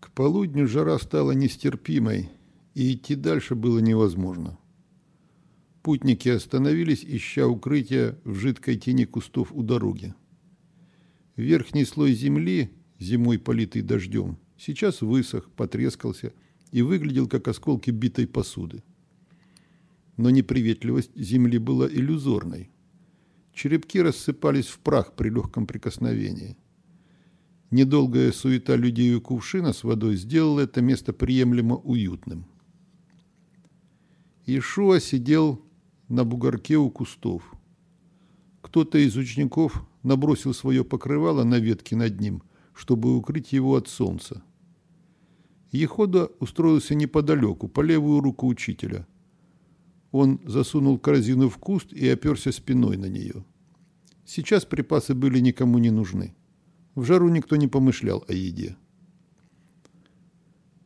К полудню жара стала нестерпимой, и идти дальше было невозможно. Путники остановились, ища укрытия в жидкой тени кустов у дороги. Верхний слой земли, зимой политый дождем, сейчас высох, потрескался и выглядел как осколки битой посуды. Но неприветливость земли была иллюзорной. Черепки рассыпались в прах при легком прикосновении. Недолгая суета людей у кувшина с водой сделала это место приемлемо уютным. Ишуа сидел на бугорке у кустов. Кто-то из учеников набросил свое покрывало на ветки над ним, чтобы укрыть его от солнца. Ехода устроился неподалеку, по левую руку учителя. Он засунул корзину в куст и оперся спиной на нее. Сейчас припасы были никому не нужны. В жару никто не помышлял о еде.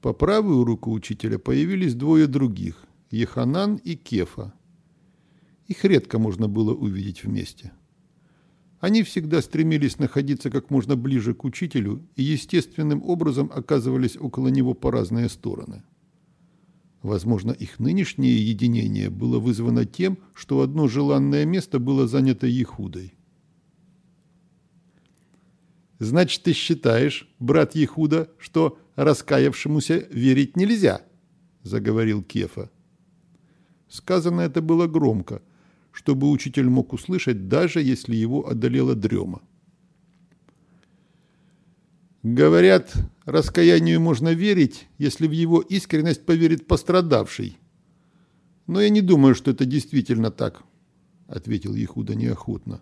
По правую руку учителя появились двое других – Еханан и Кефа. Их редко можно было увидеть вместе. Они всегда стремились находиться как можно ближе к учителю и естественным образом оказывались около него по разные стороны. Возможно, их нынешнее единение было вызвано тем, что одно желанное место было занято Ехудой. «Значит, ты считаешь, брат Ехуда, что раскаявшемуся верить нельзя?» – заговорил Кефа. Сказано это было громко – чтобы учитель мог услышать, даже если его одолела дрема. Говорят, раскаянию можно верить, если в его искренность поверит пострадавший. Но я не думаю, что это действительно так, ответил Ехуда неохотно.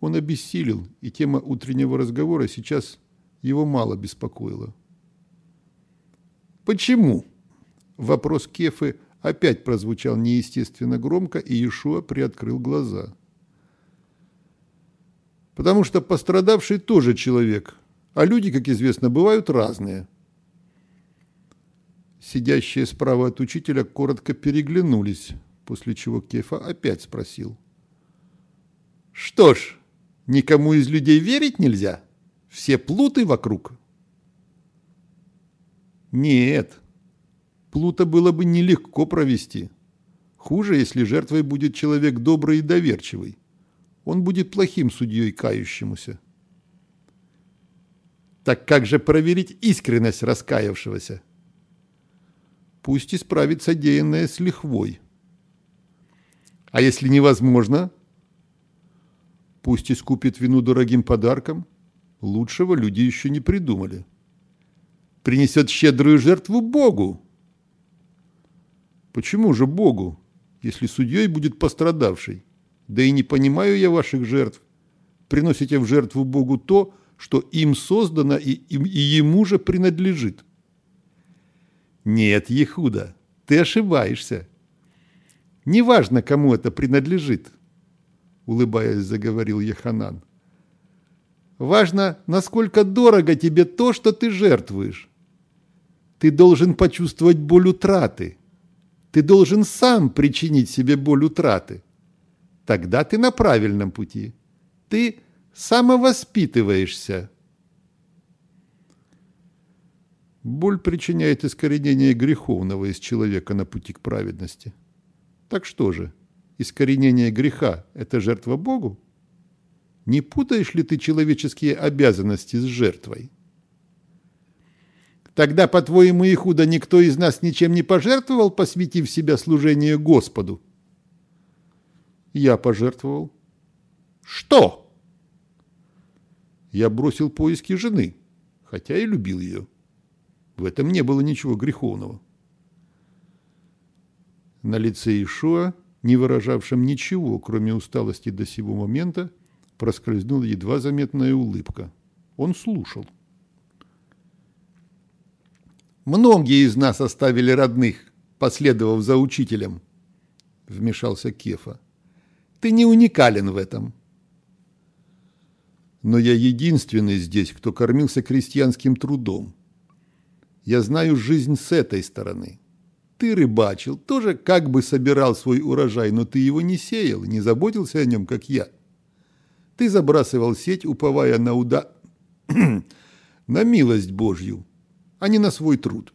Он обессилел, и тема утреннего разговора сейчас его мало беспокоила. «Почему?» Вопрос Кефы опять прозвучал неестественно громко, и Иешуа приоткрыл глаза. Потому что пострадавший тоже человек, а люди, как известно, бывают разные. Сидящие справа от учителя коротко переглянулись, после чего Кефа опять спросил. «Что ж, никому из людей верить нельзя? Все плуты вокруг?» «Нет», Плута было бы нелегко провести. Хуже, если жертвой будет человек добрый и доверчивый. Он будет плохим судьей кающемуся. Так как же проверить искренность раскаявшегося? Пусть исправит содеянное с лихвой. А если невозможно? Пусть искупит вину дорогим подарком. Лучшего люди еще не придумали. Принесет щедрую жертву Богу. Почему же Богу, если судьей будет пострадавший? Да и не понимаю я ваших жертв. Приносите в жертву Богу то, что им создано и, и, и ему же принадлежит. Нет, Ехуда, ты ошибаешься. Неважно, кому это принадлежит, улыбаясь, заговорил Еханан. Важно, насколько дорого тебе то, что ты жертвуешь. Ты должен почувствовать боль утраты – ты должен сам причинить себе боль утраты. Тогда ты на правильном пути. Ты самовоспитываешься. Боль причиняет искоренение греховного из человека на пути к праведности. Так что же, искоренение греха – это жертва Богу? Не путаешь ли ты человеческие обязанности с жертвой? Тогда, по-твоему, Ихуда, никто из нас ничем не пожертвовал, посвятив себя служению Господу? Я пожертвовал. Что? Я бросил поиски жены, хотя и любил ее. В этом не было ничего греховного. На лице Ишуа, не выражавшем ничего, кроме усталости до сего момента, проскользнула едва заметная улыбка. Он слушал. Многие из нас оставили родных, последовав за учителем, вмешался Кефа. Ты не уникален в этом. Но я единственный здесь, кто кормился крестьянским трудом. Я знаю жизнь с этой стороны. Ты рыбачил, тоже как бы собирал свой урожай, но ты его не сеял, не заботился о нем, как я. Ты забрасывал сеть, уповая на уда... на милость Божью, а не на свой труд.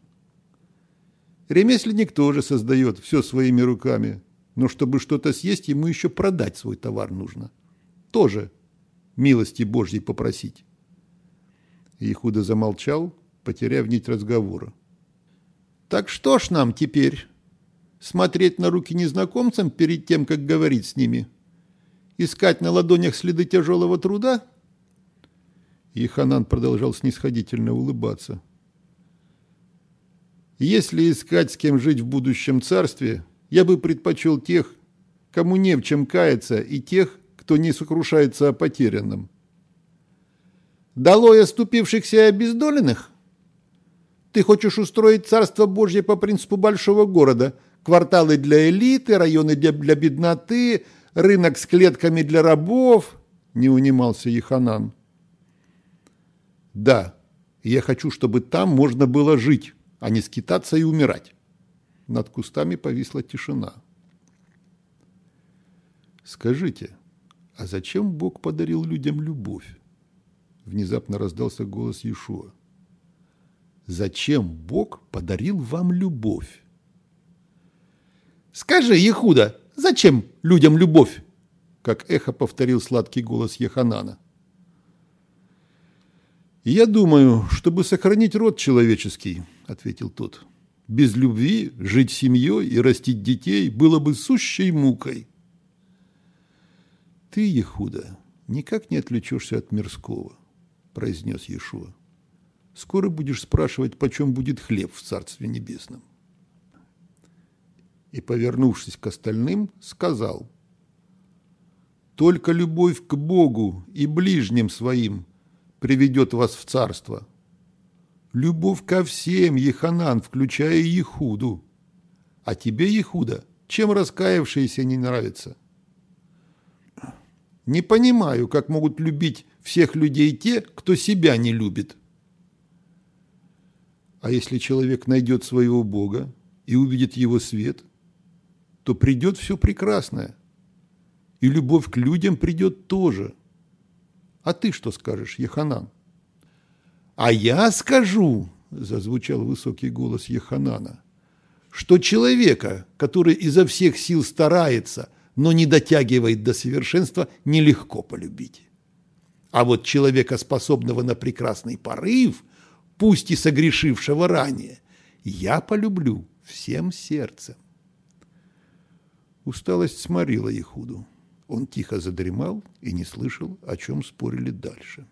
Ремесленник тоже создает все своими руками, но чтобы что-то съесть, ему еще продать свой товар нужно. Тоже милости Божьей попросить. Ихуда замолчал, потеряв нить разговора. «Так что ж нам теперь? Смотреть на руки незнакомцам перед тем, как говорить с ними? Искать на ладонях следы тяжелого труда?» И Ханан продолжал снисходительно улыбаться. «Если искать, с кем жить в будущем царстве, я бы предпочел тех, кому не в чем каяться, и тех, кто не сокрушается о потерянном. Долой оступившихся и обездоленных? Ты хочешь устроить царство Божье по принципу большого города, кварталы для элиты, районы для, для бедноты, рынок с клетками для рабов?» Не унимался Еханан. Да, я хочу, чтобы там можно было жить, а не скитаться и умирать. Над кустами повисла тишина. Скажите, а зачем Бог подарил людям любовь? Внезапно раздался голос Иешуа. Зачем Бог подарил вам любовь? Скажи, Ехуда, зачем людям любовь? Как эхо повторил сладкий голос Еханана. «Я думаю, чтобы сохранить род человеческий», – ответил тот. «Без любви жить семьей и растить детей было бы сущей мукой». «Ты, Ехуда, никак не отвлечешься от мирского», – произнес Иешуа. «Скоро будешь спрашивать, почем будет хлеб в Царстве Небесном». И, повернувшись к остальным, сказал, «Только любовь к Богу и ближним своим – приведет вас в царство. Любовь ко всем, Еханан, включая Ехуду. А тебе, Ехуда, чем раскаявшиеся не нравится? Не понимаю, как могут любить всех людей те, кто себя не любит. А если человек найдет своего Бога и увидит его свет, то придет все прекрасное. И любовь к людям придет тоже – а ты что скажешь, Еханан? А я скажу, зазвучал высокий голос Еханана, что человека, который изо всех сил старается, но не дотягивает до совершенства, нелегко полюбить. А вот человека, способного на прекрасный порыв, пусть и согрешившего ранее, я полюблю всем сердцем. Усталость сморила Ехуду. Он тихо задремал и не слышал, о чем спорили дальше.